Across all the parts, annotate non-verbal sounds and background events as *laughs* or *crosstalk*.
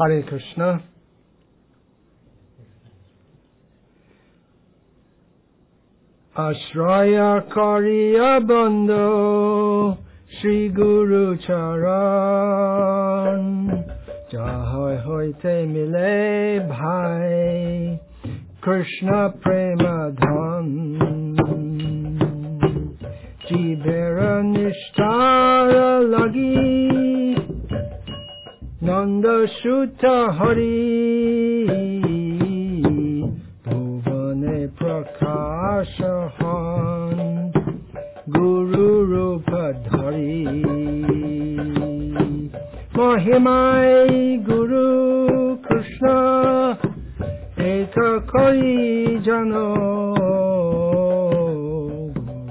Hare Krishna. আশ্রয়া করিয়া বন্ধ শ্রী গুরু চরণ যাহয় হইতে মিলে ভাই কৃষ্ণ প্রেম ধন জীবের নিষ্ঠা লাগি নন্দ সুত হরি, ভুবনে প্রকাশ হন, গুরু রূপ ধরি। মহিমাই গুরু কৃষ্ণ, এক কৈ জন।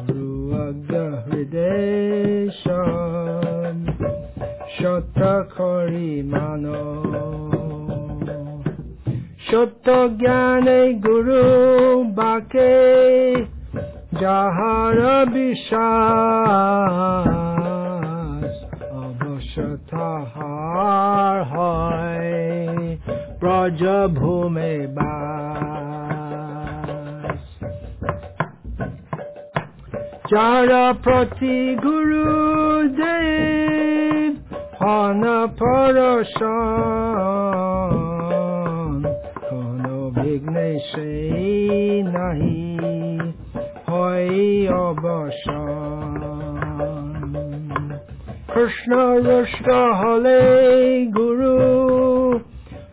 গুরু আজ্ঞা হৃদয় Shata Kori Mano সত্য জ্ঞানে গুরু বাকে, যাহার বিশ্বাস অবশ্য তাহার হয় ব্রজভূমে বাস। যারা প্রতি গুরু দেব হন পরশন কোনো বিঘ্নে নাহি হয় অবসান। কৃষ্ণ রুষ্ট হলে গুরু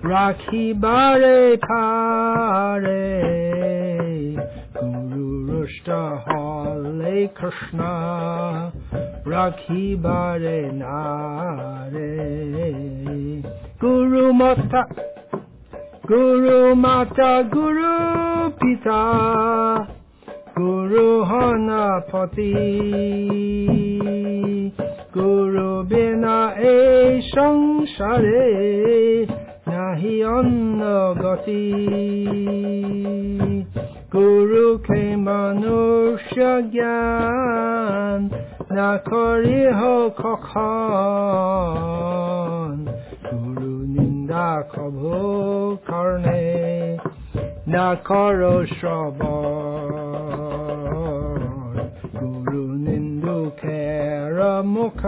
রাখিবারে পারে গুরু রুষ্ট হলে কৃষ্ণ রাখিবারে নারে গুরু মাতা গুরু মাতা গুরু পিতা গুরু হনপতি গুরু বিনা এই সংসারে নাহি অন্য গতি গুৰুখে মনুষ্য জ্ঞান ডাখৰী হ নিন্দা খব কৰ্ণে নাখৰ শ্ৰৱ গুৰু নিন্দু খেৰ মুখ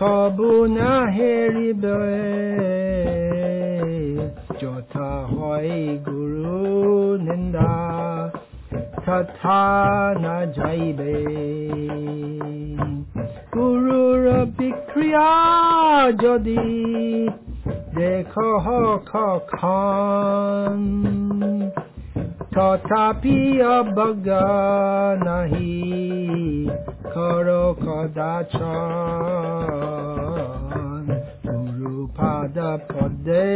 কবু না হেৰিবে যথা হয় গুৰু নিন্দা, তথা না যাইবে। গুৰুৰ বিক্ৰিয়া যদি দেখ খন তথাপি অবজ্ঞা নাহি কর কদাচ গুরু পাদ পদে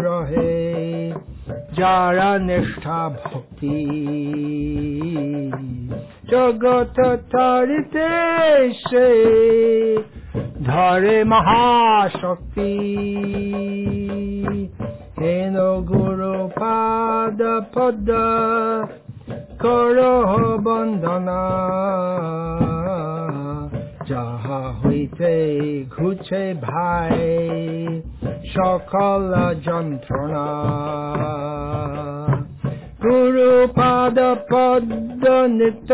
রহে, যারা নিষ্ঠা ভক্তি। জগত তারিতে সে ধরে মহাশক্তি। হেন গুরু পাদ, পদ, কর বন্দনা। যাহা হইতে ঘুছে ভাই, সকল যন্ত্রণা। গুরু পাদ, পদ নিত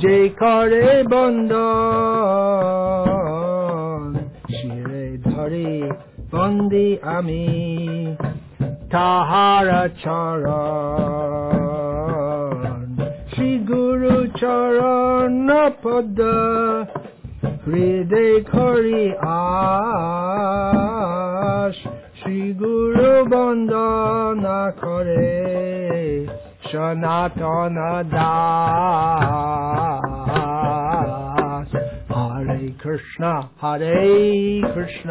যে করে বন্দন, শিরে ধরে বন্দি আমি। তাহার চরণ। শ্রী গুরু চরণ পদ, হৃদয় করি আশ। শ্রী গুরু বন্দনা করে সনাতন দাস। হরে কৃষ্ণ হরে কৃষ্ণ।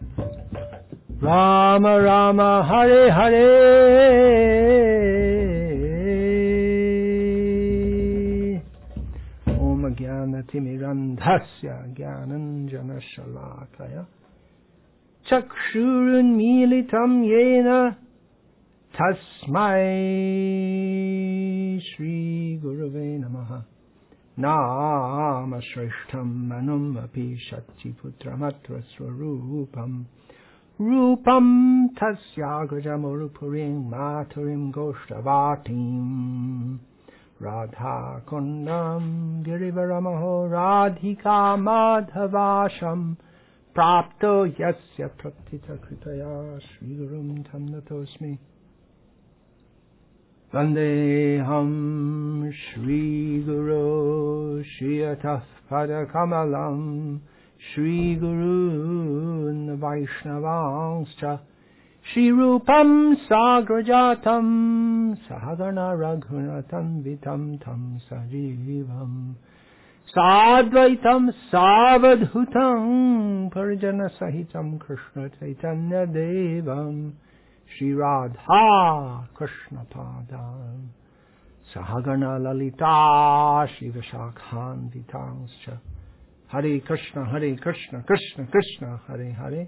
राम राम, हरे हरे। ॐ ज्ञानतिमिरन्धस्य ज्ञानञ्जनशलाकय। चक्षुरुन्मीलितं येन तस्मै श्रीगुरवे नमः। नाम श्रेष्ठम् मनुम् अपि शक्तिपुत्रमत्र स्वरूपम् Rupam tasyagrajamurupurim maturim goshtavatim. Radha kundam girivaramaho radhika madhavasham. Prapto yasya pratita kritaya shri tosmi. tamnatosmi. Vandeham shri guru shiyatah kamalam. श्रीगुरून् वैष्णवांश्च श्रीरूपम् साग्रजातम् सहगण रघुनतन्वितम् तम् सजीवम् साद्वैतम् सावधूतम् परिजनसहितम् कृष्णचैतन्यदेवम् श्रीराधा कृष्णपादान् सहगण ललिता शिवशाखान्वितांश्च हरे कृष्ण हरे कृष्ण कृष्ण कृष्ण, हरे हरे।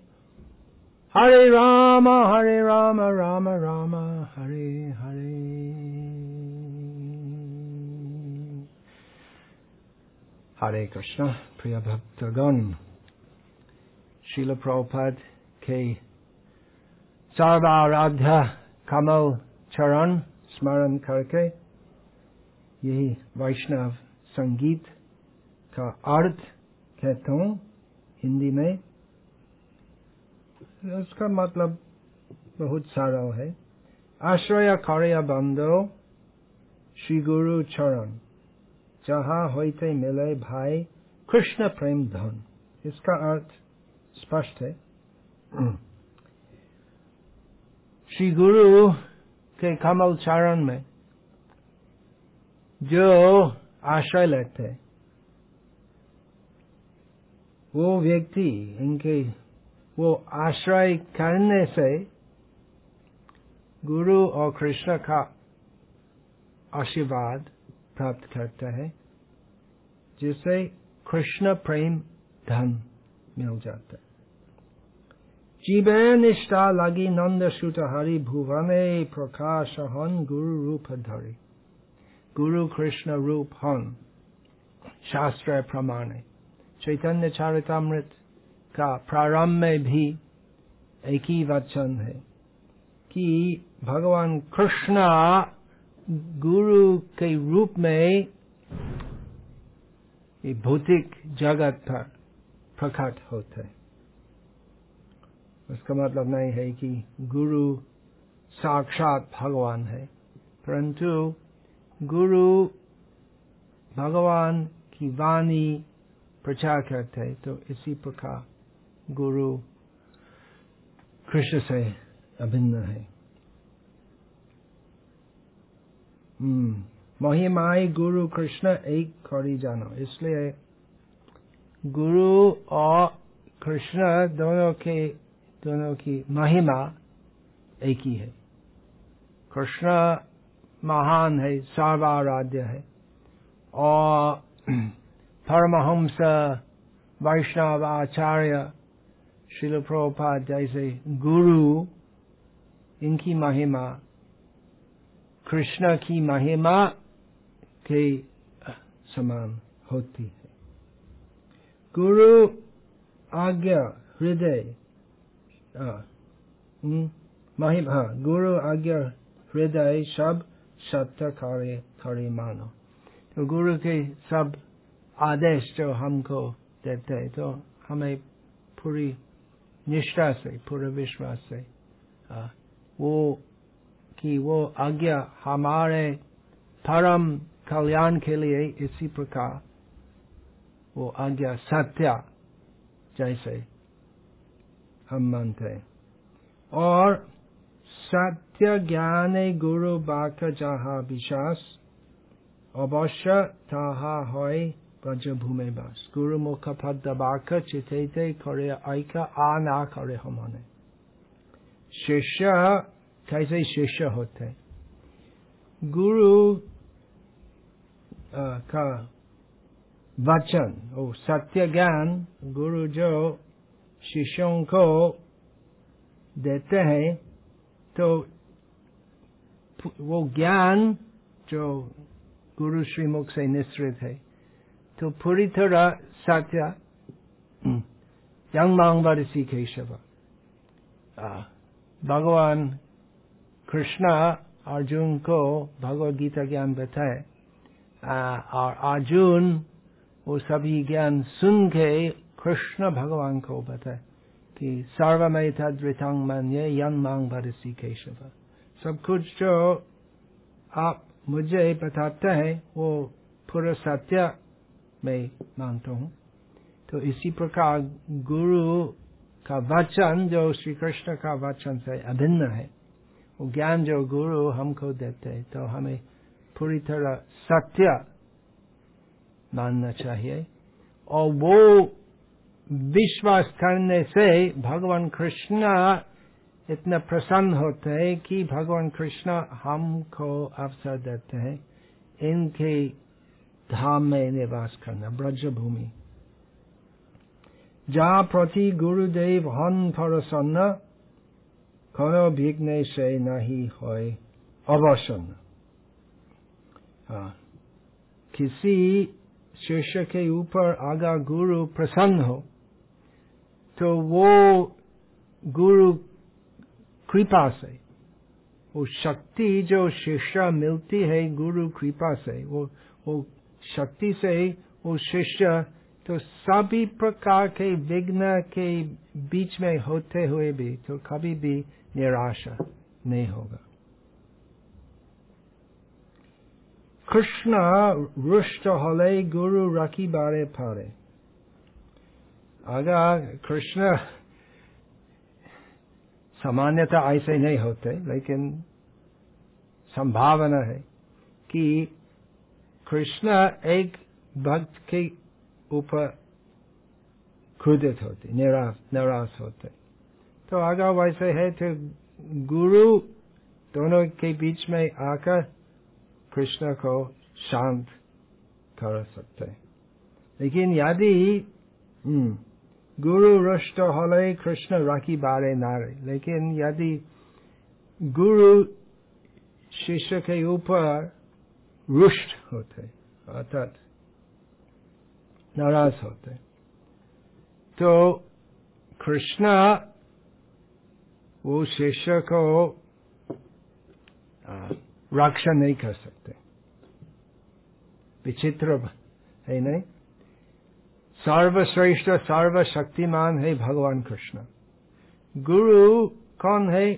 हरे राम हरे राम राम राम, हरे हरे। हरे कृष्ण, प्रिय भक्तगण। शिल प्रभुपद के सर्वाराध्य कमल चरण स्मरण करके यही वैष्णव संगीत का अर्थ कहता हूँ हिंदी में। उसका मतलब बहुत सारा है। आश्रय कार्य बंदो, श्री गुरु चरण। जहाँ होते मिले भाई कृष्ण प्रेम धन। इसका अर्थ स्पष्ट है। श्री गुरु के कमल चरण में जो आश्रय लेते वो व्यक्ति इनके, वो आश्रय करने से गुरु और कृष्ण का आशीर्वाद प्राप्त करता है, जिससे कृष्ण प्रेम, धन मिल जाता है। जीवे निष्ठा लगी नंद सुत हरि भुवने प्रकाश हन गुरु रूप धरे। गुरु कृष्ण रूप हन, शास्त्र प्रमाणे। चैतन्य चारितामृत का प्रारंभ में भी एक ही वचन है कि भगवान कृष्ण गुरु के रूप में भौतिक जगत पर प्रकट होते हैं। उसका मतलब नहीं है कि गुरु साक्षात भगवान है, परंतु गुरु भगवान की वाणी प्रचार करते हैं तो इसी प्रकार गुरु कृष्ण से अभिन्न है। महिमाई गुरु कृष्ण एक खड़ी जानो, इसलिए गुरु और कृष्ण दोनों के, दोनों की महिमा एक ही है। कृष्ण महान है, सर्वाराध्य है, और परमहंस वैष्णव आचार्य शिल प्रभुपाद जैसे गुरु इनकी महिमा कृष्ण की महिमा के समान होती है गुरु आज्ञा हृदय महिमा गुरु आज्ञा हृदय सब सत्य कार्य खड़े मानो तो गुरु के सब आदेश जो हमको देते हैं तो हमें पूरी निष्ठा से, पूरे विश्वास से वो कि वो आज्ञा हमारे परम कल्याण के लिए इसी प्रकार वो आज्ञा सत्या जैसे हम मानते और सत्य ज्ञान गुरु बाक जहा विश्वास अवश्य तहा ब्रजभूमि बस गुरु मुख पद दबाक चिथेते करे आयका आ ना करे हमने शिष्य कैसे शिष्य होते गुरु का वचन ओ सत्य ज्ञान गुरु जो शिष्यों को देते हैं तो वो ज्ञान जो गुरु श्रीमुख से निश्रित है तो पूरी तरह सत्य यंग वर्षी केशव भगवान कृष्ण अर्जुन को भगवत गीता ज्ञान बताए और अर्जुन वो सभी ज्ञान सुन के कृष्ण भगवान को बताए कि सर्वमय था तद्रितंग मान्य यंग मांग भरसी केशव सब कुछ जो आप मुझे बताते हैं वो पूरा सत्य मैं मानता हूँ। तो इसी प्रकार गुरु का वचन जो श्री कृष्ण का वचन से अभिन्न है, वो ज्ञान जो गुरु हमको देते हैं तो हमें पूरी तरह सत्य मानना चाहिए। और वो विश्वास करने से भगवान कृष्ण इतना प्रसन्न होते हैं कि भगवान कृष्ण हमको अवसर देते हैं। इनके धाम में निवास करना ब्रज भूमि जहाँ प्रति गुरुदेव हन प्रसन्न कोनो विघ्न से नहीं हो अवसन्न किसी शिष्य के ऊपर आगा गुरु प्रसन्न हो तो वो गुरु कृपा से वो शक्ति जो शिष्य मिलती है गुरु कृपा से वो वो शक्ति से वो शिष्य तो सभी प्रकार के विघ्न के बीच में होते हुए भी तो कभी भी निराशा नहीं होगा। कृष्ण रुष्ट हले गुरु रखी बारे फारे अगर कृष्ण सामान्यता ऐसे नहीं होते, लेकिन संभावना है कि कृष्ण एक भक्त के ऊपर क्रोधित होते, निराश निराश होते। तो अगर वैसे है तो गुरु दोनों के बीच में आकर कृष्ण को शांत कर सकते लेकिन यदि गुरु रुष्ट हले कृष्ण राखी बारे नारे लेकिन यदि गुरु शिष्य के ऊपर रुष्ट होते अर्थात नाराज़ होते तो कृष्ण वो शिष्य को रक्षा नहीं कर सकते। विचित्र है नहीं? सर्वश्रेष्ठ, सर्वशक्तिमान है भगवान कृष्ण। गुरु कौन है?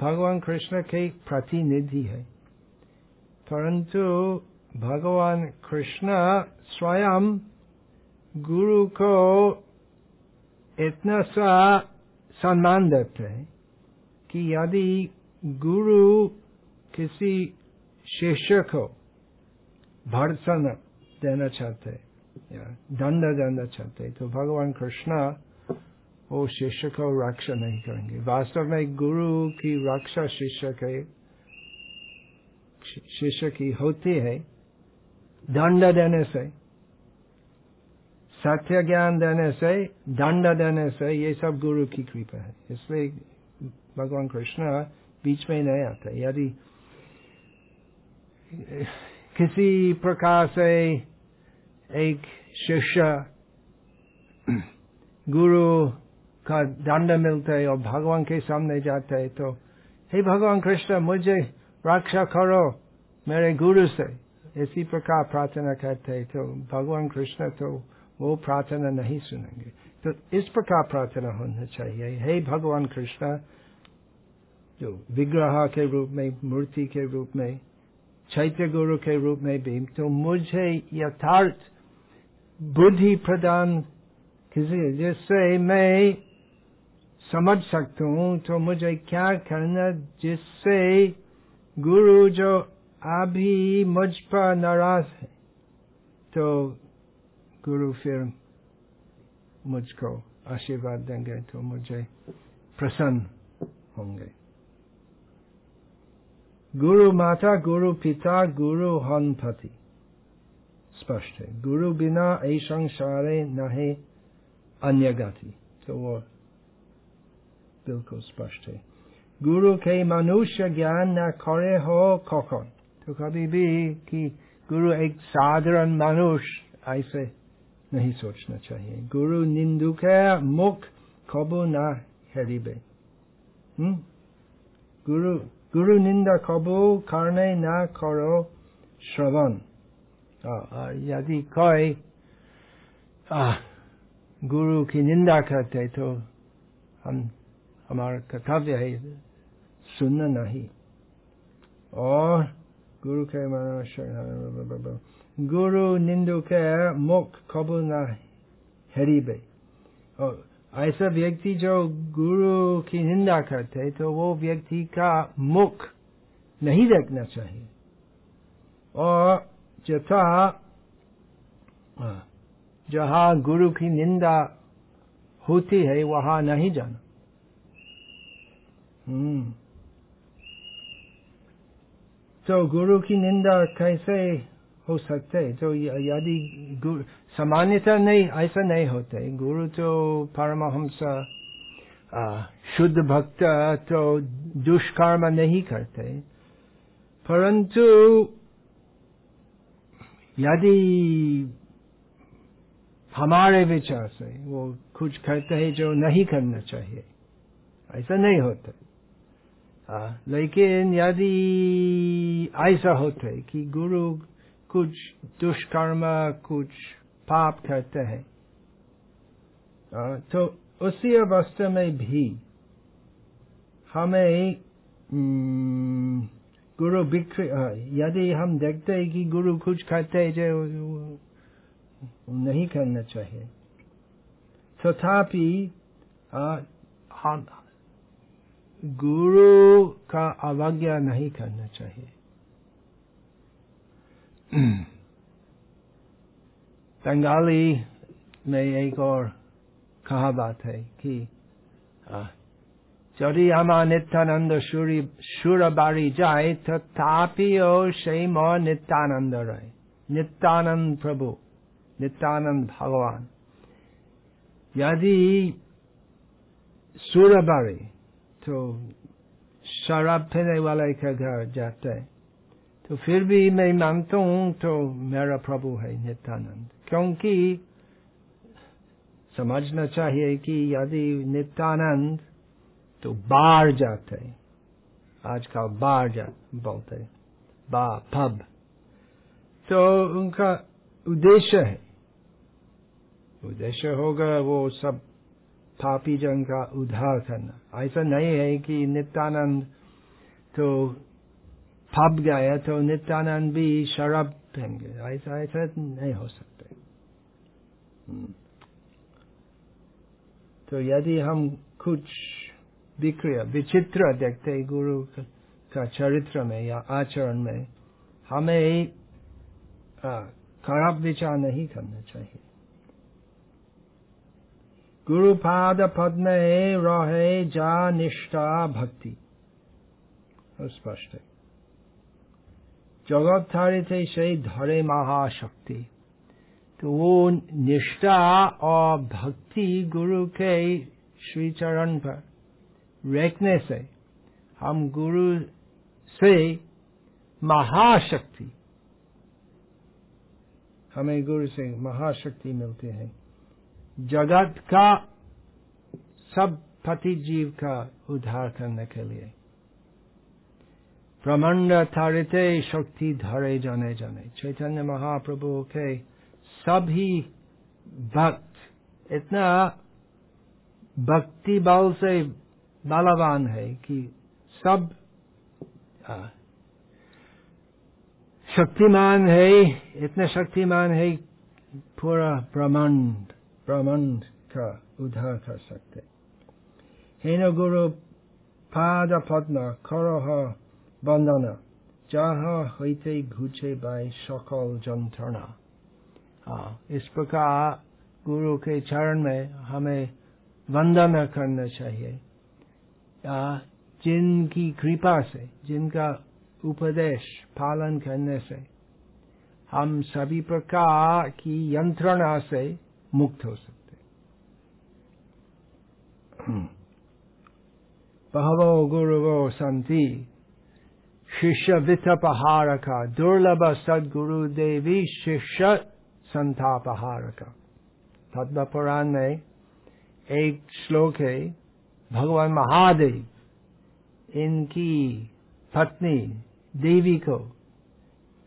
भगवान कृष्ण के प्रतिनिधि है। परंतु भगवान कृष्ण स्वयं गुरु को इतना सा सम्मान देते हैं कि यदि गुरु किसी शिष्य को भर्सन देना चाहते हैं दंड देना चाहते तो भगवान कृष्ण वो शिष्य को रक्षा नहीं करेंगे। वास्तव में गुरु की रक्षा शिष्य के शिष्य की होती है। दंड देने से, सत्य ज्ञान देने से, दंड देने से ये सब गुरु की कृपा है। इसलिए भगवान कृष्ण बीच में नहीं आते। यदि किसी प्रकार से एक शिष्य गुरु का दंड मिलता है और भगवान के सामने जाते है तो हे भगवान कृष्ण, मुझे रक्षा करो मेरे गुरु से। इसी प्रकार प्रार्थना करते तो भगवान कृष्ण तो वो प्रार्थना नहीं सुनेंगे। तो इस प्रकार प्रार्थना होना चाहिए। हे भगवान कृष्ण, जो विग्रह के रूप में, मूर्ति के रूप में, चैत्य गुरु के रूप में भी तो मुझे यथार्थ बुद्धि प्रदान किसी जिससे मैं समझ सकता हूँ तो मुझे क्या करना, जिससे गुरु जो अभी मुझ पर नाराज़ है। तो गुरु फिर मुझको आशीर्वाद देंगे तो मुझे प्रसन्न होंगे। गुरु माता, गुरु पिता, गुरु हनपति। स्पष्ट है। गुरु बिना ऐ संसारे न है अन्य गति तो वो बिल्कुल स्पष्ट है। गुरु के मनुष्य ज्ञान न करे हो कौन? तो कभी भी कि गुरु एक साधारण मनुष्य ऐसे नहीं सोचना चाहिए। गुरु निंदु के मुख कबू न हेरिबे। गुरु गुरु निंदा कबू करने न करो श्रवण। यदि कोई गुरु की निंदा करते तो हम, हमारा कर्तव्य है सुनना नहीं। और गुरु के मन गुरु निंदु के मुख कबूल न हरीबे और ऐसा व्यक्ति जो गुरु की निंदा करते तो वो व्यक्ति का मुख नहीं देखना चाहिए और जथा जहाँ गुरु की निंदा होती है वहाँ नहीं जाना हम्म तो गुरु की निंदा कैसे हो सकते तो यदि सामान्यतः नहीं ऐसा नहीं होते गुरु तो परमहंस शुद्ध भक्त तो दुष्कर्म नहीं करते परंतु यदि हमारे विचार से वो कुछ करते हैं जो नहीं करना चाहिए ऐसा नहीं होता लेकिन यदि ऐसा होता है कि गुरु कुछ दुष्कर्म, कुछ पाप करते हैं तो उसी अवस्था में भी हमें गुरु बिक्री यदि हम देखते हैं कि गुरु कुछ करते हैं, जो नहीं करना चाहिए, तथापि हम गुरु का अवज्ञा नहीं करना चाहिए *clears throat* बंगाली में एक और कहा बात है कि যদি আমার নিত্যানন্দ সুরি সুর বাড়ি যায় তথাপিও সেই ম নিত্যানন্দ রয় नित्यानंद प्रभु नित्यानंद भगवान यदि सूर्य बारे तो शराब पीने वाले के घर जाते तो फिर भी मैं मानता हूँ तो मेरा प्रभु है नित्यानंद। क्योंकि समझना चाहिए कि यदि नित्यानंद तो बाहर जाते आजकल बाहर जा, बोलते बा, पब। तो उनका उद्देश्य है। उद्देश्य होगा वो सब पापी जन का उद्धार करना ऐसा नहीं है कि नित्यानंद तो फब गया तो नित्यानंद भी शराब पहनेंगे ऐसा ऐसा नहीं हो सकते। तो यदि हम कुछ विक्रिया, विचित्र देखते गुरु का चरित्र में या आचरण में, हमें खराब विचार नहीं करना चाहिए। गुरु पाद पद रहे जा निष्ठा भक्ति स्पष्ट है जगत धारे थे से धरे महाशक्ति तो वो निष्ठा और भक्ति गुरु के श्री चरण पर रेखने से हम गुरु से महाशक्ति हमें गुरु से महाशक्ति मिलती है जगत का सब पति जीव का उद्धार करने के लिए। ब्रह्मांड थारिते शक्ति धरे जाने जाने। चैतन्य महाप्रभु के सभी भक्त, इतना भक्ति बल से बलवान है कि सब शक्तिमान है, इतना शक्तिमान है पूरा ब्रह्मांड। ब्रह्मांड का उद्धार कर सकते हेन गुरु पाद पद्म करह बंदना जहाँ হইতে ঘুচে बाय सकल जंत्रणा इस प्रकार गुरु के चरण में हमें वंदना करना चाहिए जिनकी कृपा से जिनका उपदेश पालन करने से हम सभी प्रकार की यंत्रणा से मुक्त हो सकते। बहवो गुरुवो संति, शिष्य वित्तपहार का दुर्लभ सदगुरु देवी शिष्य संतापहार का पद्म पुराण में एक श्लोक है, भगवान महादेव, इनकी पत्नी देवी को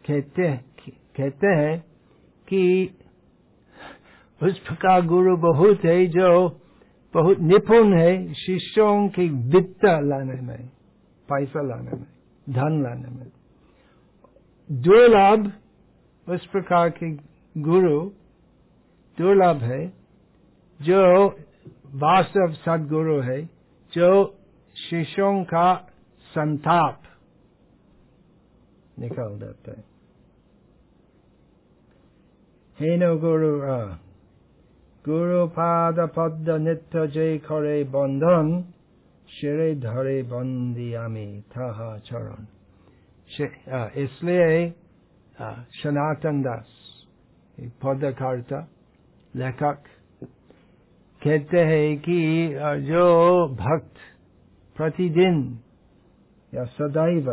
कहते कहते हैं कि उस प्रकार गुरु बहुत है, जो बहुत निपुण है, शिष्यों की वित्त लाने में, पैसा लाने में, धन लाने में। दुर्लभ उस प्रकार के गुरु दुर्लभ है, जो वास्तव सदगुरु है, जो शिष्यों का संताप निकाल देते हैं। हेनो गुरु गुरु पाद पद नित्य जय करे बंधन शिरे धरे बंदी आमी था चरण इसलिए सनातन दास पदकर्ता, लेखक, कहते हैं कि जो भक्त प्रतिदिन, या सदैव,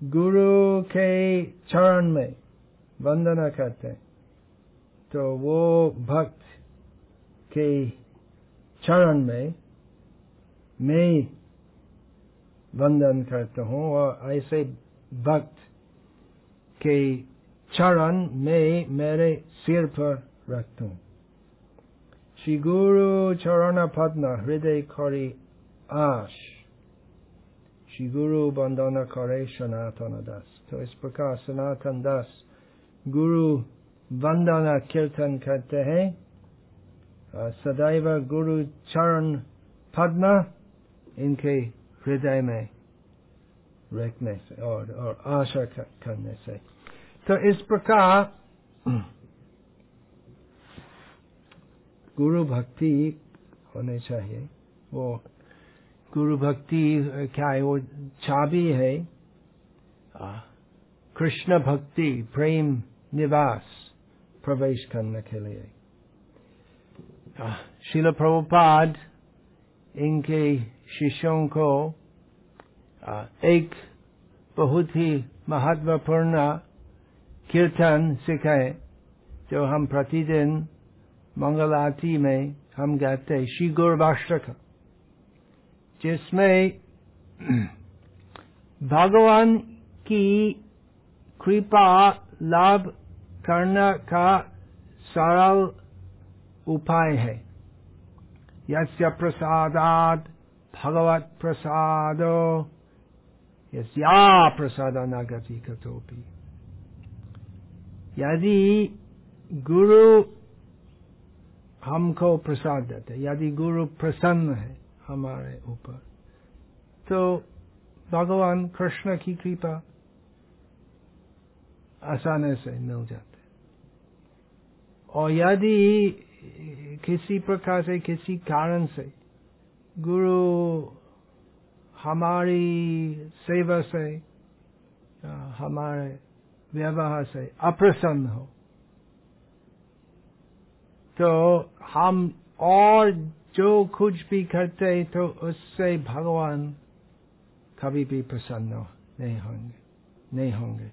गुरु के चरण में वंदना करते हैं तो वो भक्त के चरण में मैं वंदन करता हूँ और ऐसे भक्त के चरण में मेरे सिर पर रखता हूँ। श्री गुरु चरण पद्म, हृदय खरी आश। श्री गुरु वंदना करे सनातन दास। तो इस प्रकार सनातन दास गुरु वंदना कीर्तन करते हैं। सदैव गुरु चरण पद्म इनके हृदय में रखने से और और आशा करने से तो इस प्रकार गुरु भक्ति होने चाहिए वो गुरु भक्ति क्या है वो चाबी है कृष्ण भक्ति प्रेम निवास प्रवेश करने के लिए शिल प्रभुपाद इनके शिष्यों को एक बहुत ही महत्वपूर्ण कीर्तन सिखाए जो हम प्रतिदिन मंगल आरती में हम गाते श्री गौरवाष्टक जिसमें भगवान की कृपा लाभ करने का सरल उपाय है। यस्य प्रसादात भगवत प्रसादो, यस्या प्रसाद नागति कतोपि यदि गुरु हमको प्रसाद देते, यदि गुरु प्रसन्न है हमारे ऊपर तो भगवान कृष्ण की कृपा आसानी से मिल जाते। और यदि किसी प्रकार से, किसी कारण से, गुरु हमारी सेवा से हमारे व्यवहार से अप्रसन्न हो। तो हम और जो कुछ भी करते तो उससे भगवान कभी भी प्रसन्न नहीं होंगे नहीं होंगे।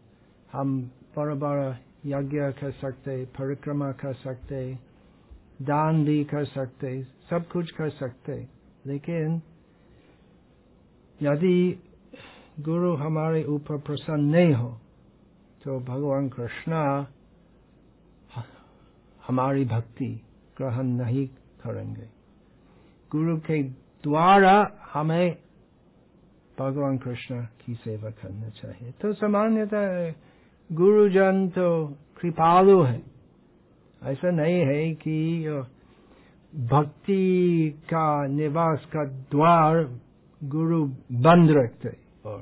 हम बड़ा बड़ा यज्ञ कर सकते परिक्रमा कर सकते दान भी कर सकते, सब कुछ कर सकते। लेकिन, यदि गुरु हमारे ऊपर प्रसन्न नहीं हो तो भगवान कृष्ण हमारी भक्ति ग्रहण नहीं करेंगे। गुरु के द्वारा हमें भगवान कृष्ण की सेवा करना चाहिए। तो सामान्यतः गुरुजन तो कृपालु है। ऐसा नहीं है कि भक्ति का निवास का द्वार गुरु बंद रखते और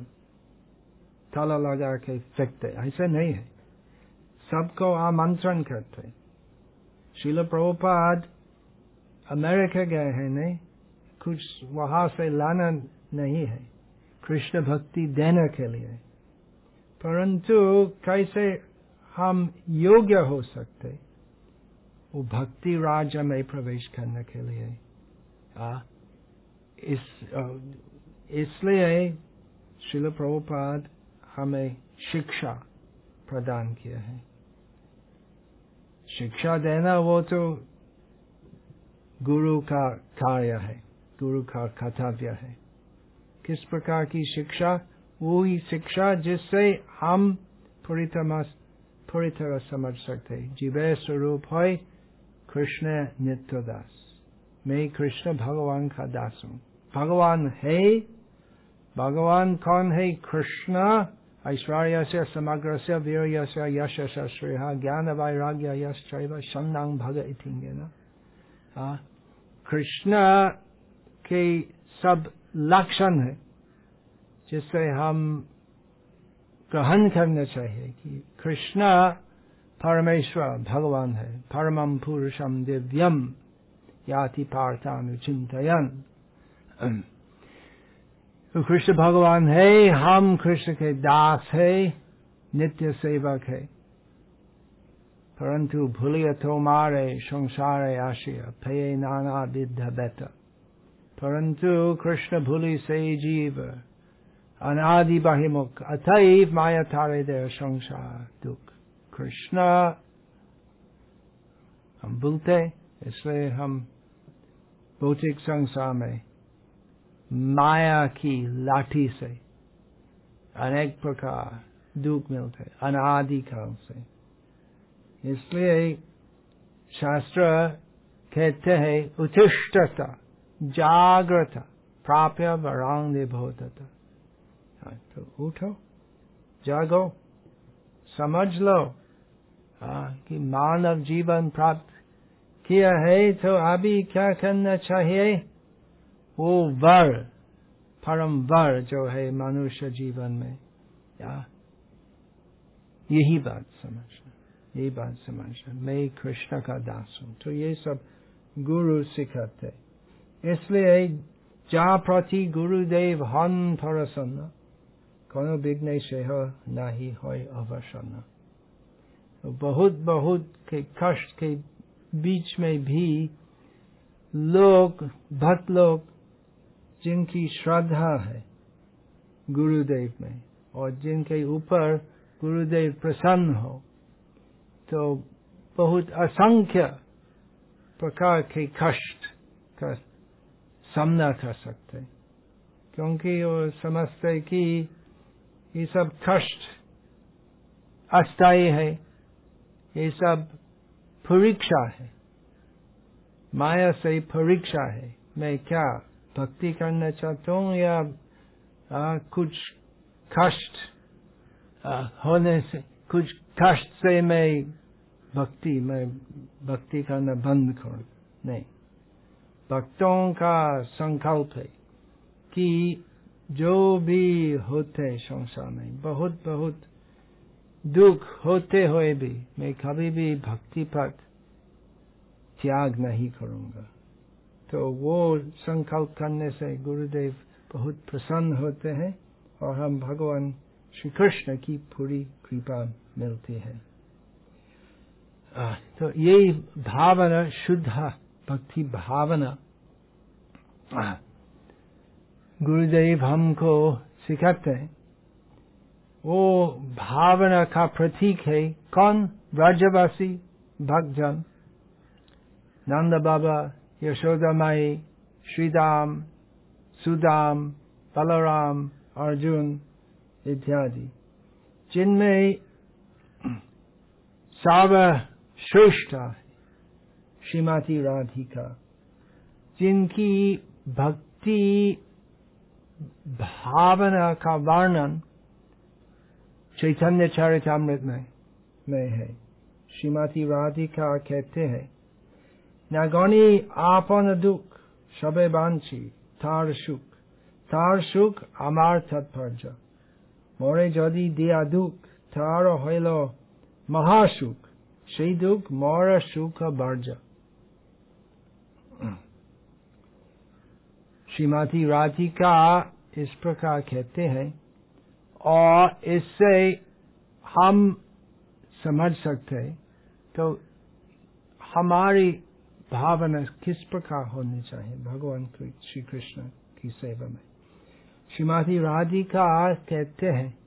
ताला लगा के फेंकते, ऐसा नहीं है। सबको आमंत्रण करते। शिल प्रभुपाद अमेरिका गए हैं, नहीं? कुछ वहाँ से लाना नहीं है। कृष्ण भक्ति देने के लिए। परंतु कैसे हम योग्य हो सकते? वो भक्ति राज्य में प्रवेश करने के लिए आ, इस इसलिए शिल प्रभुपाद हमें शिक्षा प्रदान किया है। शिक्षा देना वो तो गुरु का कार्य है गुरु का कर्तव्य है। किस प्रकार की शिक्षा? वो ही शिक्षा जिससे हम पूरी तरह पूरी तरह समझ सकते जीवे स्वरूप है कृष्ण नित्य दास मैं कृष्ण भगवान का दास हूँ भगवान है भगवान कौन है कृष्ण ऐश्वर्य से समग्र से वीर से यश श्रेय ज्ञान वैराग्य यश संदांग भग इथिंगे ना कृष्ण के सब लक्षण है जिससे हम ग्रहण करना चाहिए कि कृष्ण परमेश्वर भगवान है परमम पुरुषम दिव्यम याति पार्थानुचिंतन तो कृष्ण भगवान है हम कृष्ण के दास है नित्य सेवक है परंतु भूलिय तो मारे संसार आशय भय नाना विध बेत परंतु कृष्ण भूलि से जीव अनादि बहिमुख अतएव माया थारे दे संसार दुख कृष्ण हम भूलते इसलिए हम भौतिक संसार में माया की लाठी से अनेक प्रकार दुख मिलते अनादिकाल से इसलिए शास्त्र कहते हैं उत्तिष्ठता जागृत प्राप्य वरांग निभोतता तो उठो जागो समझ लो कि मानव जीवन प्राप्त किया है तो अभी क्या करना चाहिए? वो वर, परम वर जो है मनुष्य जीवन में, या? यही बात समझना, यही बात समझना। मैं कृष्ण का दास हूँ तो ये सब गुरु सिखाते इसलिए जा प्रति गुरुदेव हन प्रसन्न कोनो विघ्न से हो नहीं हो अवसन्न तो बहुत बहुत के कष्ट के बीच में भी लोग, भक्त लोग, जिनकी श्रद्धा है गुरुदेव में, और जिनके ऊपर गुरुदेव प्रसन्न हो तो बहुत असंख्य प्रकार के कष्ट का सामना कर सकते क्योंकि वो समझते कि ये सब कष्ट अस्थायी है ये सब परीक्षा है। माया से परीक्षा है। मैं क्या भक्ति करना चाहता हूँ या आ, कुछ कष्ट होने से कुछ कष्ट से मैं भक्ति मैं भक्ति करना बंद करूँ नहीं। भक्तों का संकल्प है कि जो भी होते संसार में बहुत बहुत दुख होते हुए भी, मैं कभी भी भक्ति पथ त्याग नहीं करूँगा। तो वो संकल्प करने से गुरुदेव बहुत प्रसन्न होते हैं और हम भगवान श्री कृष्ण की पूरी कृपा मिलती है। तो ये भावना, शुद्ध भक्ति भावना। गुरुदेव हमको सिखाते हैं वो भावना का प्रतीक है। कौन? ब्रजवासी भक्तजन। नंद बाबा, यशोदा माई श्रीदाम सुदाम, बलराम, अर्जुन इत्यादि। जिनमें सर्वश्रेष्ठ श्रीमती राधिका। जिनकी भक्ति, भावना का वर्णन चैतन्य चरितमृत में में है श्रीमती राधिका कहते हैं নাগনি আপন দুঃখ সবে বাঞ্ছি তার সুখ তার সুখ আমার তাৎপর্য মরে যদি দিয়া দুঃখ তার হইল মহাসুখ সেই দুঃখ মর সুখ বর্জ *clears throat* श्रीमती राधिका इस प्रकार कहते हैं और इससे हम समझ सकते तो हमारी भावना किस प्रकार होनी चाहिए भगवान श्री कृष्ण की सेवा में? श्रीमती राधिका कहते हैं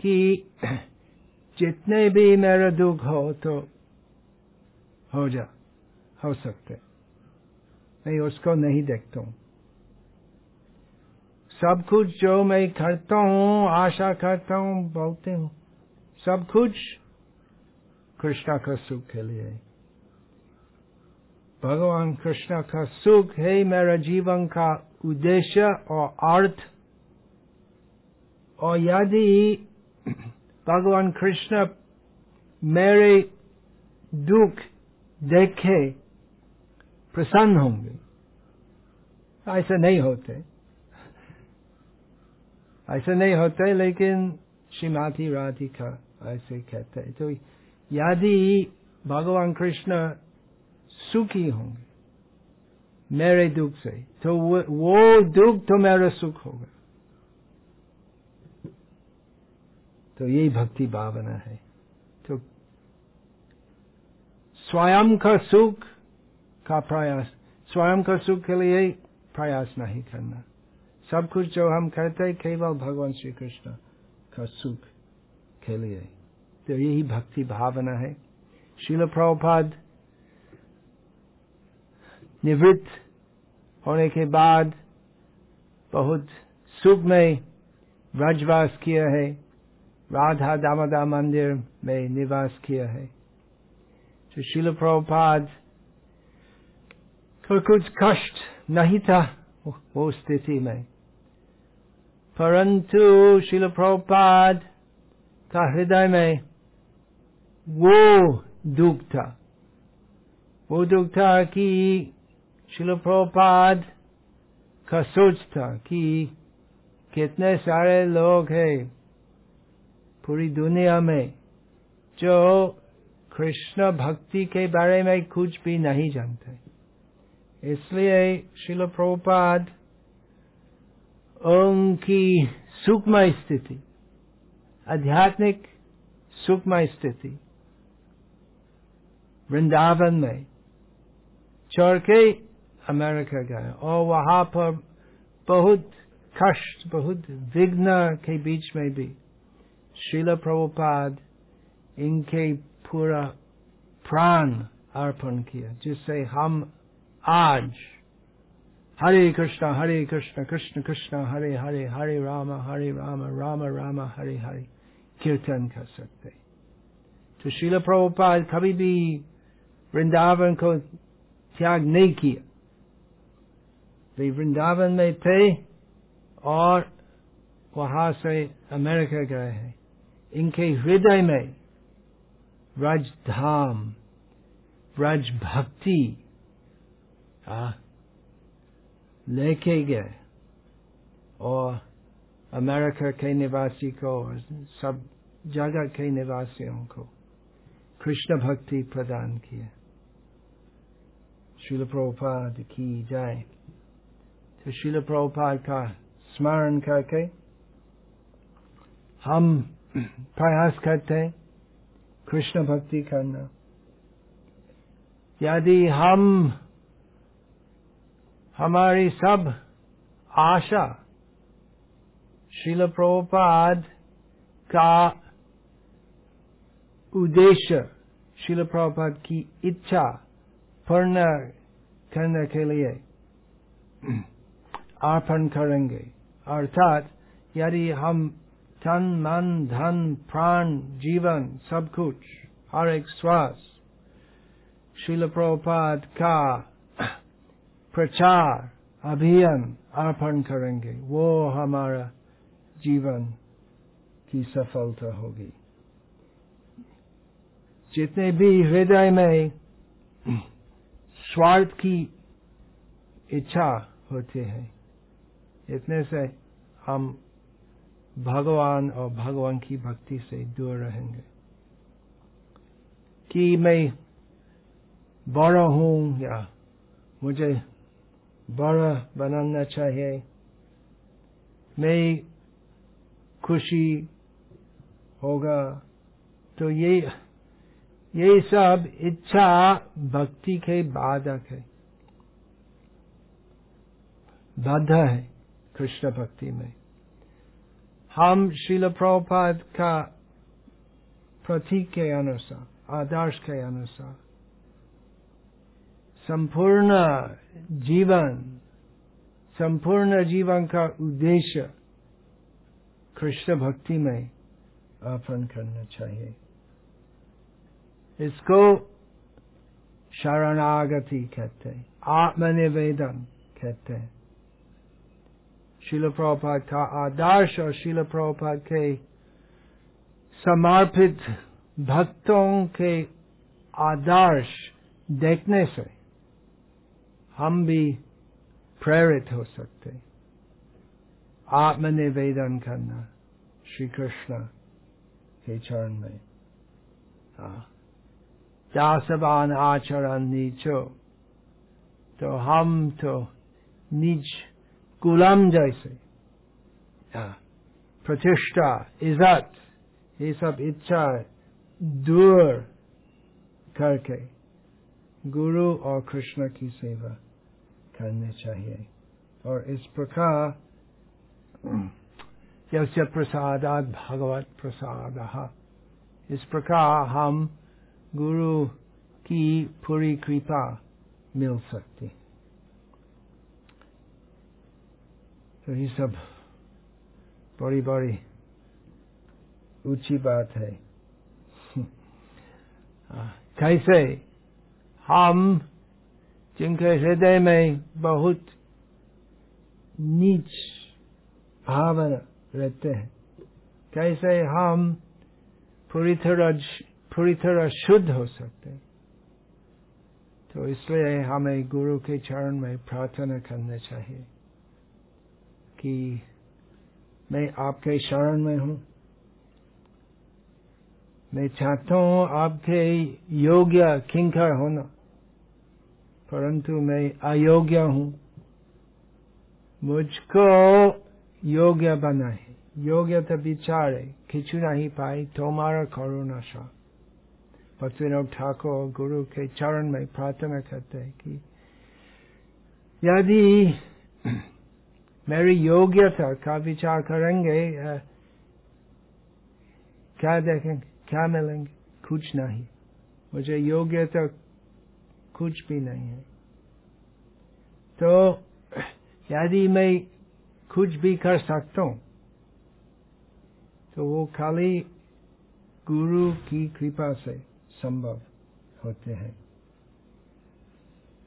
कि *clears throat* जितने भी मेरा दुख हो तो हो जा, हो सकते मैं उसको नहीं देखता हूँ। सब कुछ जो मैं करता हूँ, आशा करता हूँ, बोलते हूँ। सब कुछ कृष्णा का सुख के लिए। भगवान कृष्ण का सुख है मेरा जीवन का उद्देश्य और अर्थ। और यदि भगवान कृष्ण मेरे दुख देखे, प्रसन्न होंगे, ऐसे नहीं होते। ऐसे नहीं होते, लेकिन श्रीमती राधिका ऐसे कहते हैं। तो यदि भगवान कृष्ण सुखी होंगे, मेरे दुख से तो वो दुख तो मेरा सुख होगा। तो यही भक्ति भावना है। तो स्वयं का सुख का प्रयास, स्वयं का सुख के लिए प्रयास नहीं करना। सब कुछ जो हम करते हैं, केवल भगवान श्री कृष्ण का सुख के लिए। तो यही भक्ति भावना है। शिल प्रभुपाद निवृत्त होने के बाद बहुत सुख में व्रजवास किया है। राधा दामोदा मंदिर में निवास किया है। तो शिल प्रभुपाद को कुछ कष्ट नहीं था वो स्थिति में। परंतु शिल प्रभुपाद का हृदय में वो दुख था वो दुख था कि शिल प्रभुपाद का सोच था कि कितने सारे लोग हैं पूरी दुनिया में जो कृष्ण भक्ति के बारे में कुछ भी नहीं जानते इसलिए शिल प्रभुपाद उनकी सूक्ष्म स्थिति, आध्यात्मिक सूक्ष्म स्थिति वृंदावन में छोड़ के अमेरिका गए, और वहाँ पर बहुत कष्ट, बहुत विघ्न के बीच में भी शिल प्रभुपाद इनके पूरा प्राण अर्पण किया, जिससे हम आज हरे कृष्ण हरे कृष्ण कृष्ण कृष्ण हरे हरे हरे राम हरे राम राम राम हरे हरे कीर्तन कर सकते तो शिल प्रभुपाद कभी भी वृंदावन को त्याग नहीं किया वे वृंदावन में थे और वहाँ से अमेरिका गए हैं इनके हृदय में ब्रज धाम ब्रज भक्ति लेके गए। और अमेरिका के निवासी को सब जगह के निवासियों को कृष्ण भक्ति प्रदान किया शिल प्रभुपाद की जाए तो शिल प्रभुपाद का स्मरण करके हम प्रयास करते हैं कृष्ण भक्ति करना। यदि हम हमारी सब आशा शिल प्रभुपाद का उद्देश्य शिल प्रभुपाद की इच्छा पूर्ण करने के लिए अर्पण करेंगे। अर्थात यदि हम तन, मन, धन, प्राण, जीवन, सब कुछ, हर एक श्वास शिल प्रभुपाद का प्रचार, अभियान अर्पण करेंगे। वो हमारा जीवन की सफलता होगी। जितने भी हृदय में स्वार्थ की इच्छा होती है, इतने से हम भगवान और भगवान की भक्ति से दूर रहेंगे। कि मैं बड़ा हूँ या मुझे बड़ा बनाना चाहिए में खुशी होगा तो ये ये सब इच्छा भक्ति के बाधक है। बाधा है कृष्ण भक्ति में। हम शिल प्रभुपाद का प्रतीक के अनुसार, आदर्श के अनुसार संपूर्ण जीवन संपूर्ण जीवन का उद्देश्य कृष्ण भक्ति में अर्पण करना चाहिए। इसको शरणागति कहते हैं, आत्मनिवेदन कहते हैं। शिल प्रभुपाद का आदर्श और शिल प्रभुपाद के समर्पित भक्तों के आदर्श देखने से हम भी प्रेरित हो सकते। आत्मनिवेदन करना श्री कृष्ण के चरण में। दासवान आचरण नीचो तो हम तो निज गुलाम जैसे। प्रतिष्ठा, इज़्ज़त, ये सब इच्छा दूर करके गुरु और कृष्ण की सेवा। करनी चाहिए। और इस प्रकार यस्य प्रसादात भगवत प्रसाद। इस प्रकार हम गुरु की पूरी कृपा मिल सकती तो ये सब बड़ी बड़ी ऊँची बात है। *laughs* कैसे? हम जिनके हृदय में बहुत नीच भावना रहते हैं। कैसे हम पूरी तरह पूरी तरह शुद्ध हो सकते तो इसलिए हमें गुरु के चरण में प्रार्थना करना चाहिए कि मैं आपके शरण में हूँ। मैं चाहता हूँ आपके योग्य किंकर होना। परंतु मैं अयोग्य हूँ। मुझको योग्य बना बनाए योग्यता विचारे खिंचू नहीं पाई तुम्हारा करुणा सा भक्तिनोद ठाकुर गुरु के चरण में प्रार्थना करते हैं कि यदि मेरी योग्यता का विचार करेंगे क्या देखेंगे? क्या मिलेंगे? कुछ नहीं। मुझे योग्यता कुछ भी नहीं है। तो यदि मैं कुछ भी कर सकता हूँ तो वो खाली गुरु की कृपा से संभव होते हैं।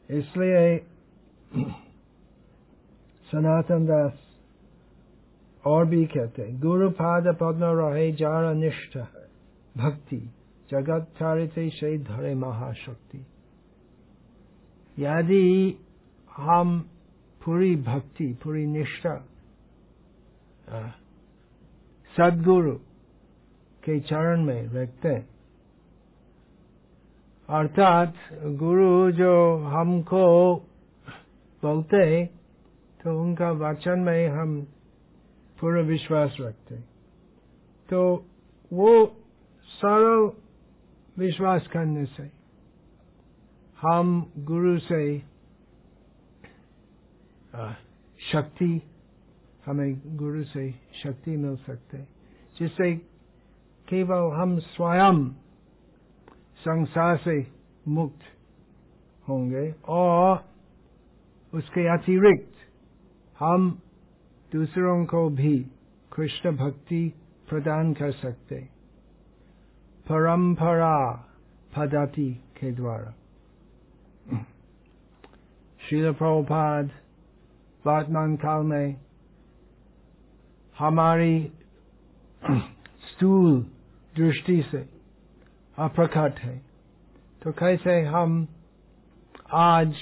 इसलिए सनातन दास और भी कहते हैं, गुरु पाद पद्म रहे जार निष्ठ भक्ति, जगत चारित से धरे महाशक्ति। यदि हम पूरी भक्ति, पूरी निष्ठा सदगुरु के चरण में रखते हैं, अर्थात गुरु जो हमको बोलते हैं तो उनका वचन में हम पूरा विश्वास रखते तो वो सरल विश्वास करने से हम गुरु से शक्ति, हमें गुरु से शक्ति मिल सकते जिससे केवल हम स्वयं संसार से मुक्त होंगे और उसके अतिरिक्त हम दूसरों को भी कृष्ण भक्ति प्रदान कर सकते परंपरा पद्धति के द्वारा। प्रभुपाद वर्तमान काल में हमारी स्थूल दृष्टि से अप्रकट है तो कैसे हम आज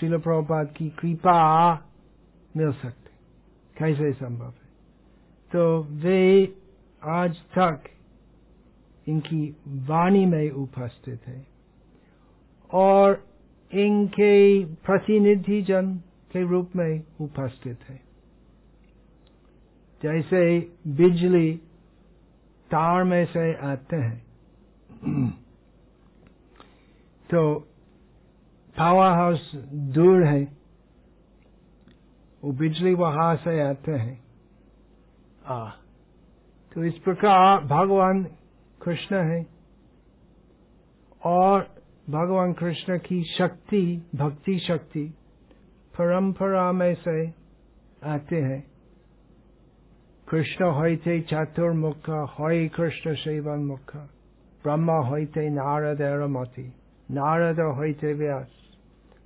शिल प्रभुपाद की कृपा मिल सकते कैसे संभव है तो वे आज तक इनकी वाणी में उपस्थित है और इनके प्रतिनिधि जन के रूप में उपस्थित है। जैसे बिजली तार में से आते हैं। *clears throat* तो पावर हाउस दूर है। वो बिजली वहाँ से आते हैं। आ तो इस प्रकार भगवान कृष्ण है और भगवान कृष्ण की शक्ति, भक्ति शक्ति, परंपरा में से आते हैं। कृष्ण होते चतुर्मुख हय कृष्ण सेवन मुख। ब्रह्म होते नारद मति नारद होते व्यास,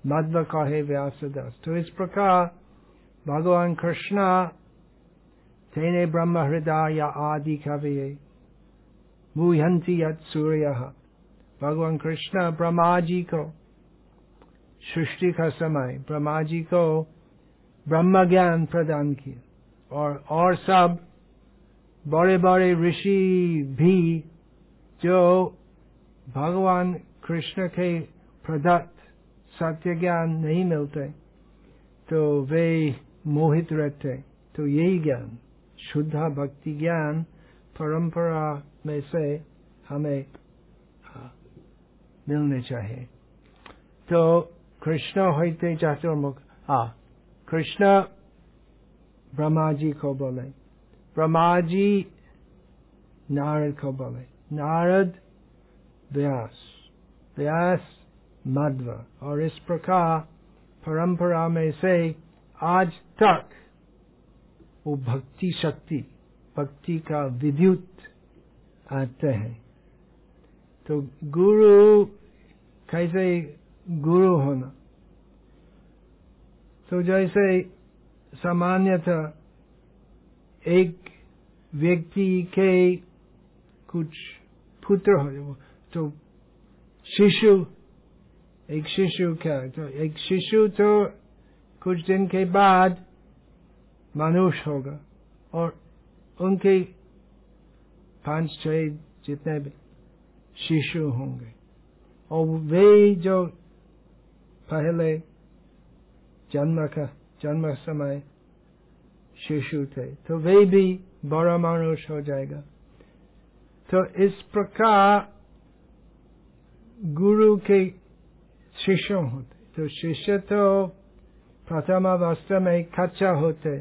मध्व कहे व्यास दास। तो इस प्रकार भगवान कृष्ण तेने ब्रह्म हृदय आदि कवये। मुहंती यत सूर्य। भगवान कृष्ण ब्रह्मा जी को, सृष्टि का समय ब्रह्मा जी को ब्रह्म ज्ञान प्रदान किया। और और सब बड़े बड़े ऋषि भी जो भगवान कृष्ण के प्रदत्त सत्य ज्ञान नहीं मिलते तो वे मोहित रहते। तो यही ज्ञान, शुद्ध भक्ति ज्ञान परंपरा में से हमें मिलने चाहिए। तो कृष्ण होते चतुर्मुख हाँ कृष्ण ब्रह्मा जी को बोले। ब्रह्मा जी नारद को बोले। नारद व्यास व्यास मध्व। और इस प्रकार परंपरा में से आज तक वो भक्ति शक्ति, भक्ति का विद्युत आते हैं। तो गुरु कैसे गुरु होना तो जैसे सामान्यतः एक व्यक्ति के कुछ पुत्र हो तो शिशु एक शिशु क्या तो एक शिशु तो कुछ दिन के बाद मनुष्य होगा और उनके पाँच छह जितने भी शिशु होंगे और वे जो पहले जन्म का जन्म समय शिशु थे तो वे भी बड़ा मानुष हो जाएगा तो इस प्रकार गुरु के शिष्य होते तो शिष्य तो प्रथम अवस्था में कच्चा होते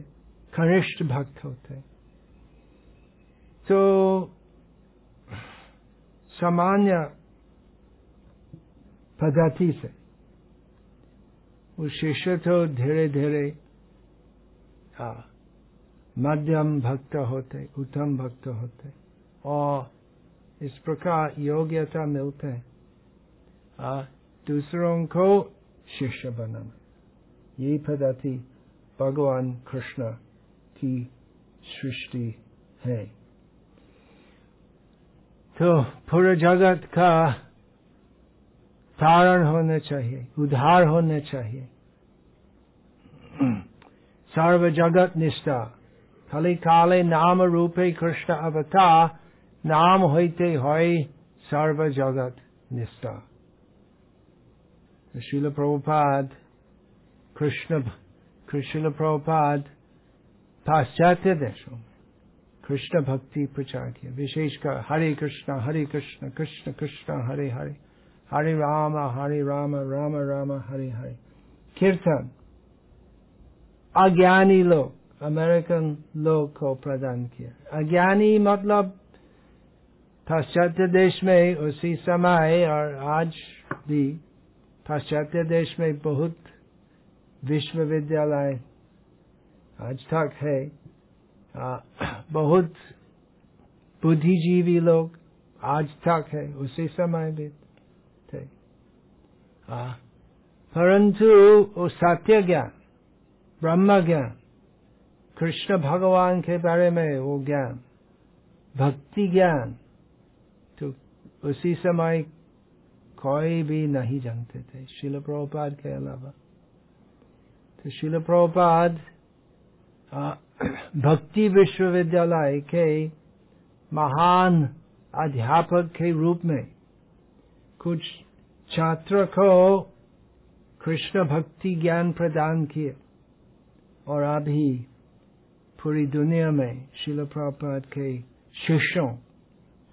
कनिष्ठ भक्त होते तो सामान्य पद्धति से। वो शिष्य तो धीरे धीरे मध्यम भक्त होते, उत्तम भक्त होते, और इस प्रकार योग्यता मिलते हैं। दूसरों को शिष्य बनाना। यही पद्धति भगवान कृष्ण की सृष्टि है। तो पूरे जगत का तारण होना चाहिए उधार होना चाहिए। सर्व जगत निष्ठा। खाली काले नाम रूपे कृष्ण अवता, नाम होते हो सर्व जगत निष्ठा। शिल प्रभुपाद, कृष्ण कृष्ण प्रभुपाद, पाश्चात्य देशों में कृष्ण भक्ति प्रचार किया। विशेषकर हरे कृष्ण हरे कृष्ण कृष्ण कृष्ण, हरे हरे। हरे राम हरे राम राम राम हरे हरे कीर्तन अज्ञानी लोग अमेरिकन लोग को प्रदान किया अज्ञानी मतलब पाश्चात्य देश में उसी समय और आज भी पाश्चात्य देश में बहुत विश्वविद्यालय आज तक है आ, बहुत बुद्धिजीवी लोग आज तक है उसी समय भी परंतु वो सत्य ज्ञान, ब्रह्म ज्ञान, कृष्ण भगवान के बारे में वो ज्ञान, भक्ति ज्ञान तो उसी समय कोई भी नहीं जानते थे शिल प्रभुपाद के अलावा। तो शिल प्रभुपाद भक्ति विश्वविद्यालय के महान अध्यापक के रूप में कुछ छात्र को कृष्ण भक्ति ज्ञान प्रदान किए और अभी पूरी दुनिया में शिल प्रपात के शिष्यों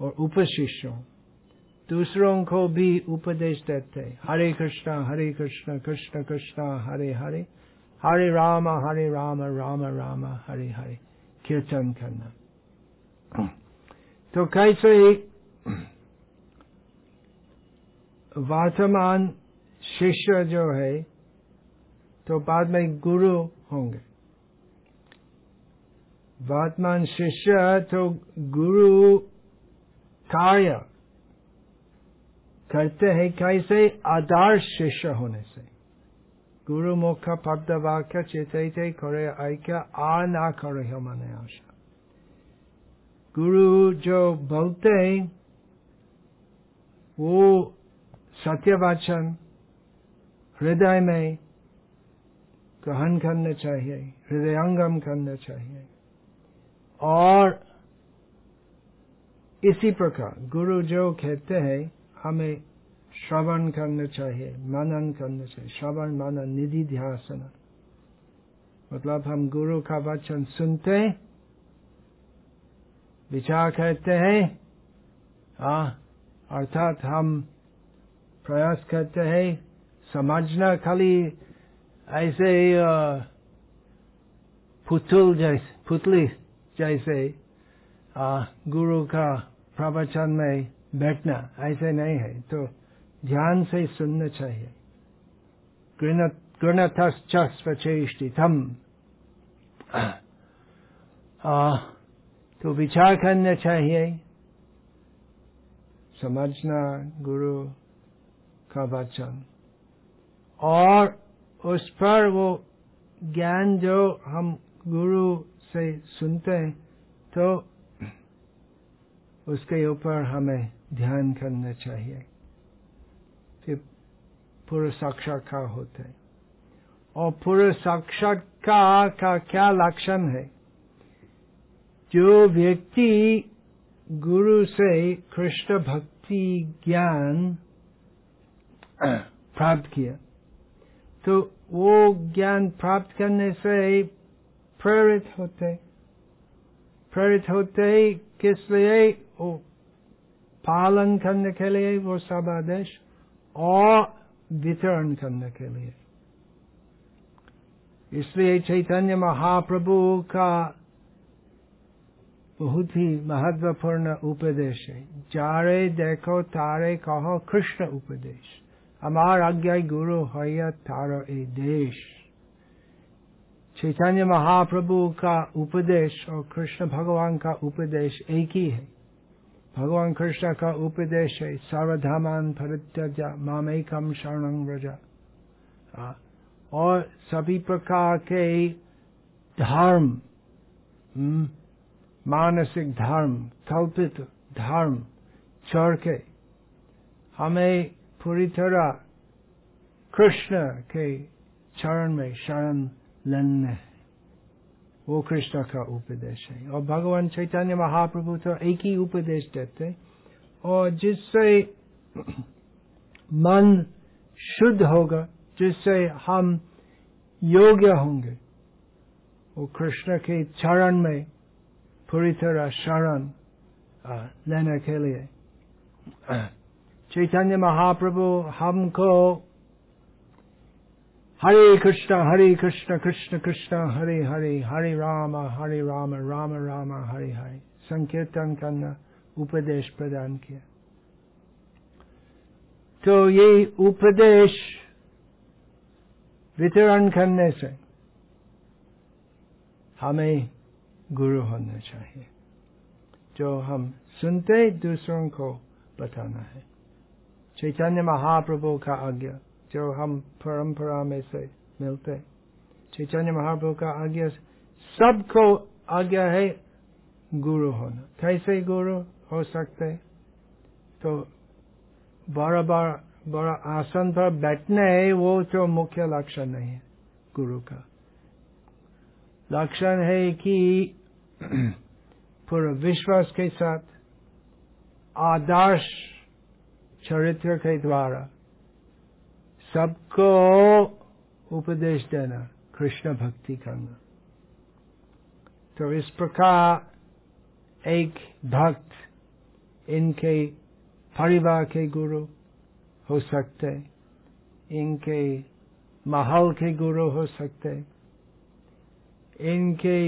और उपशिष्यों, दूसरों को भी उपदेश देते हरे कृष्णा हरे कृष्णा, कृष्ण कृष्णा, हरे हरे हरे राम हरे राम राम राम, हरे हरे, कीर्तन करना। तो कैसे वर्तमान शिष्य जो है तो बाद में गुरु होंगे। वर्तमान शिष्य तो गुरु कार्य करते हैं कैसे? आदर्श शिष्य होने से। गुरु मुख पद वाक्य चेते करे ऐक्य, आ ना करे मैंने आशा। गुरु जो बोलते हैं, वो सत्य वचन हृदय में ग्रहण करना चाहिए हृदयंगम करना चाहिए और इसी प्रकार गुरु जो कहते हैं, हमें श्रवण करना चाहिए, मनन करना चाहिए। श्रवण, मनन, निधि, ध्यान। मतलब हम गुरु का वचन सुनते विचार करते हैं, अर्थात हम प्रयास करते हैं समझना खाली ऐसे पुतुल जैसे, पुतली जैसे गुरु का प्रवचन में बैठना ऐसे नहीं है। तो ध्यान से सुनना चाहिए। गृणतश्चेष्टितम तो विचार करना चाहिए। समझना गुरु का वचन। और उस पर वो ज्ञान जो हम गुरु से सुनते हैं तो उसके ऊपर हमें ध्यान करना चाहिए फिर पूर्व साक्षात्कार होते हैं। और पूर्व साक्षात्कार का क्या लक्षण है? जो व्यक्ति गुरु से कृष्ण भक्ति ज्ञान *clears throat* प्राप्त किया। तो वो ज्ञान प्राप्त करने से प्रेरित होते। प्रेरित होते किस लिए? वो पालन करने के लिए, वो सब आदेश, और वितरण करने के लिए। इसलिए चैतन्य महाप्रभु का बहुत ही महत्वपूर्ण उपदेश है। जारे देखो तारे कहो कृष्ण उपदेश। हमार आज्ञा गुरु है तारो ए देश चैतन्य महाप्रभु का उपदेश और कृष्ण भगवान का उपदेश एक ही है भगवान कृष्ण का उपदेश है सर्वधामान परित्यज मामेकम शरण व्रजा और सभी प्रकार के धर्म मानसिक धर्म कल्पित धर्म छोड़ के हमें पूरी तरह कृष्ण के चरण में शरण लेने वो कृष्ण का उपदेश है और भगवान चैतन्य महाप्रभु तो एक ही उपदेश देते और जिससे मन शुद्ध होगा जिससे हम योग्य होंगे वो कृष्ण के चरण में पूरी तरह शरण लेने के लिए चैतन्य महाप्रभु हमको। हरे कृष्ण हरे कृष्ण कृष्ण कृष्ण, हरे हरे हरे राम हरे राम राम राम, हरे हरे। संकीर्तन करना, उपदेश प्रदान किया। तो ये उपदेश वितरण करने से हमें गुरु होना चाहिए, जो हम सुनते दूसरों को बताना है। चैतन्य महाप्रभु का आज्ञा जो हम परंपरा में से मिलते चैतन्य महाप्रभु का आज्ञा सबको आज्ञा है गुरु होना कैसे गुरु हो सकते तो बड़ा बार बड़ा आसन पर बैठने है वो तो मुख्य लक्षण नहीं है गुरु का लक्षण है कि पूरा विश्वास के साथ आदर्श चरित्र के द्वारा सबको उपदेश देना कृष्ण भक्ति करना तो इस प्रकार एक भक्त, इनके परिवार के गुरु हो सकते, इनके माहौल के गुरु हो सकते, इनके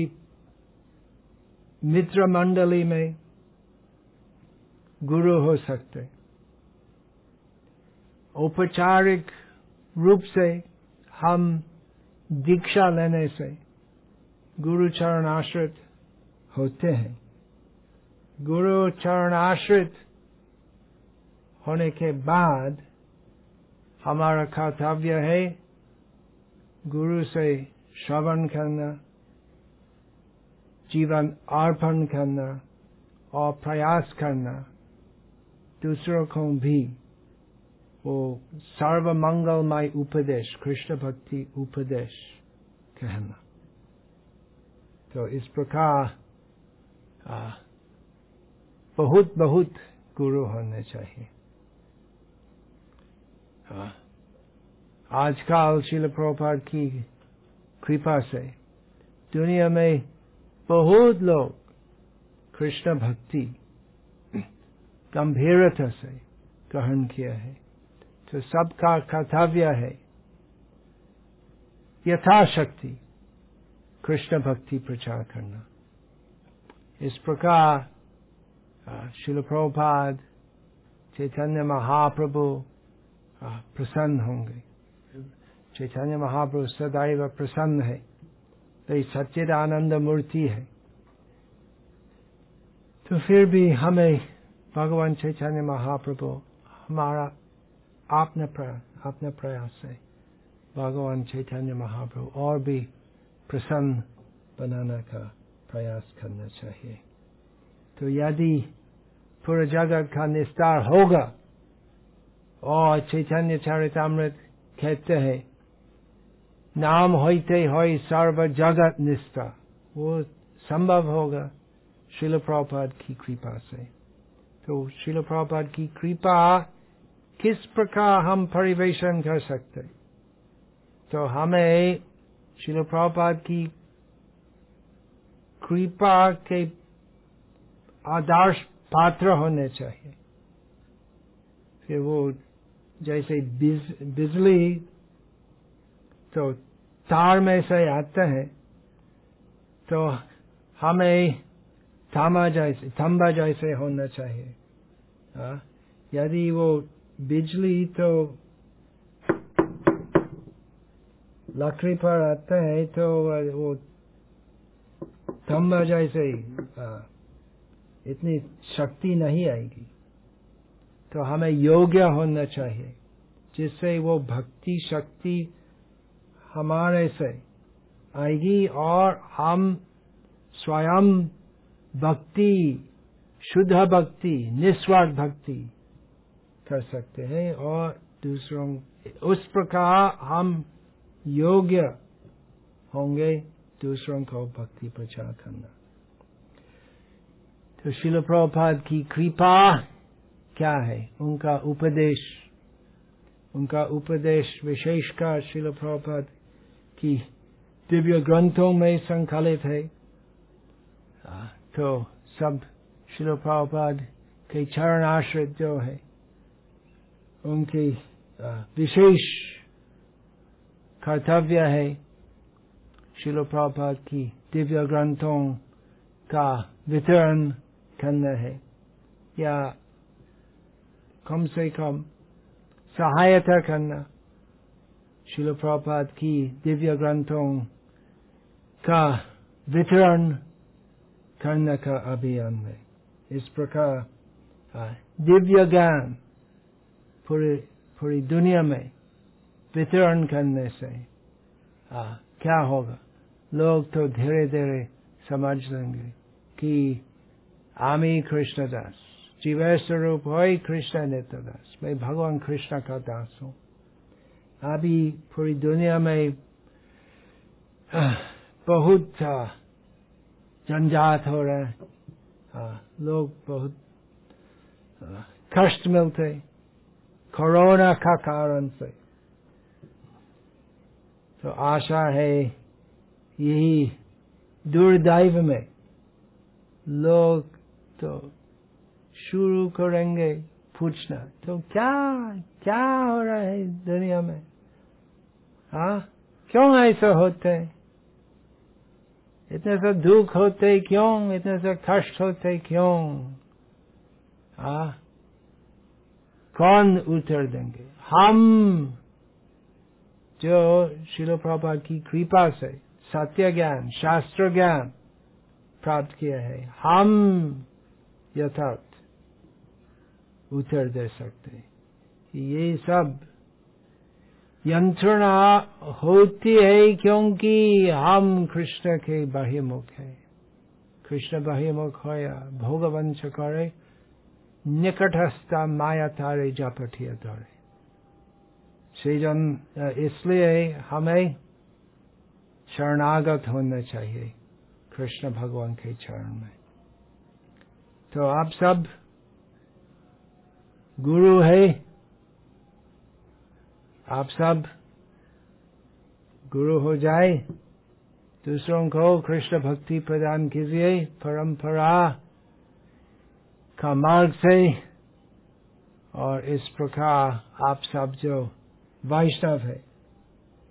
मित्र मंडली में गुरु हो सकते। औपचारिक रूप से हम दीक्षा लेने से गुरु चरण आश्रित होते हैं। गुरु चरण आश्रित होने के बाद हमारा कर्तव्य है गुरु से श्रवण करना, जीवन अर्पण करना और प्रयास करना। दूसरों को भी वो सर्व मंगलमय उपदेश कृष्ण भक्ति उपदेश कहना तो इस प्रकार बहुत बहुत गुरु होने चाहिए आजकल शिल प्रभात की कृपा से दुनिया में बहुत लोग कृष्ण भक्ति गंभीरता से ग्रहण किया है तो सबका कर्तव्य है यथाशक्ति, कृष्ण भक्ति प्रचार करना। इस प्रकार शिल प्रभुपाद चैतन्य महाप्रभु प्रसन्न होंगे। चैतन्य महाप्रभु सदैव प्रसन्न है। तो ये आनंद मूर्ति है। तो फिर भी हमें भगवान चैतन्य महाप्रभु, हमारा आपने अपने प्रयास से भगवान चैतन्य महाप्रभु और भी प्रसन्न बनाने का प्रयास करना चाहिए। तो यदि पूरे जगत का निस्तार होगा और चैतन्य चरितमृत कहते हैं, नाम होते हो सर्व जगत निष्ठा वो संभव होगा शिल की कृपा से। तो शिल की कृपा किस प्रकार हम परिवेशन कर सकते तो हमें शिल प्रपाद की कृपा के आदर्श पात्र होने चाहिए। फिर वो जैसे बिज, बिजली तो तार में से आते हैं तो हमें थामा जैसे थम्बा जैसे होना चाहिए। आ? यदि वो बिजली तो लकड़ी पर आते हैं तो वो थम्बा जैसे इतनी शक्ति नहीं आएगी। तो हमें योग्य होना चाहिए, जिससे वो भक्ति शक्ति हमारे से आएगी और हम स्वयं भक्ति, शुद्ध भक्ति, निस्वार्थ भक्ति कर सकते हैं और दूसरों उस प्रकार हम योग्य होंगे दूसरों को भक्ति प्रचार करना। तो शिल प्रभात की कृपा क्या है? उनका उपदेश। उनका उपदेश विशेषकर शिल प्रभात की दिव्य ग्रंथों में संकलित है। तो सब शिल प्रभुपाद के चरण आश्रित जो है उनकी विशेष कर्तव्य है शिल की दिव्य ग्रंथों का वितरण करना है। या कम से कम सहायता करना शिल प्रपात की दिव्य ग्रंथों का वितरण करने का अभियान है। इस प्रकार दिव्य ज्ञान पूरी पूरी दुनिया में वितरण करने से आ, क्या होगा लोग तो धीरे धीरे समझ लेंगे कि आमी कृष्णदास जीव स्वरूप हो कृष्ण नेत्रदास मैं भगवान कृष्ण का दास हूँ अभी पूरी दुनिया में बहुत झंझाट हो रहा है लोग बहुत कष्ट मिलते कोरोना का कारण से तो आशा है यही दुर्दैव में लोग तो शुरू करेंगे पूछना तो क्या क्या हो रहा है दुनिया में हा क्यों ऐसा होते इतने से दुख होते क्यों इतने से कष्ट होते क्यों हा कौन उत्तर देंगे? हम जो शिलो प्रभा की कृपा से सत्य ज्ञान, शास्त्र ज्ञान प्राप्त किया है, हम यथार्थ उत्तर दे सकते ये सब यंत्रणा होती है क्योंकि हम कृष्ण के बाह्यमुख है। कृष्ण बाह्यमुख हो या भोगवंश करे निकटस्थ माया तारे जापठिया तारे। सीज़न इसलिए हमें शरणागत होना चाहिए, कृष्ण भगवान के चरण में। तो आप सब गुरु है, आप सब गुरु हो जाए, दूसरों को कृष्ण भक्ति प्रदान कीजिए, परंपरा का मार्ग से, और इस प्रकार आप सब जो वैष्णव है,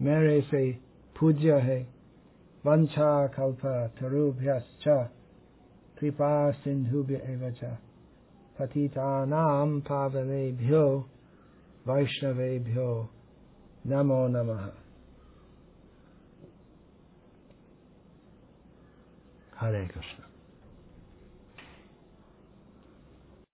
मेरे से पूज्य है। वंशा कल्प तरुभ्य कृपा सिंधुभ्य एवं पतितानां पावनेभ्यो, वैष्णवेभ्यो, नमो नमः। हरे कृष्ण।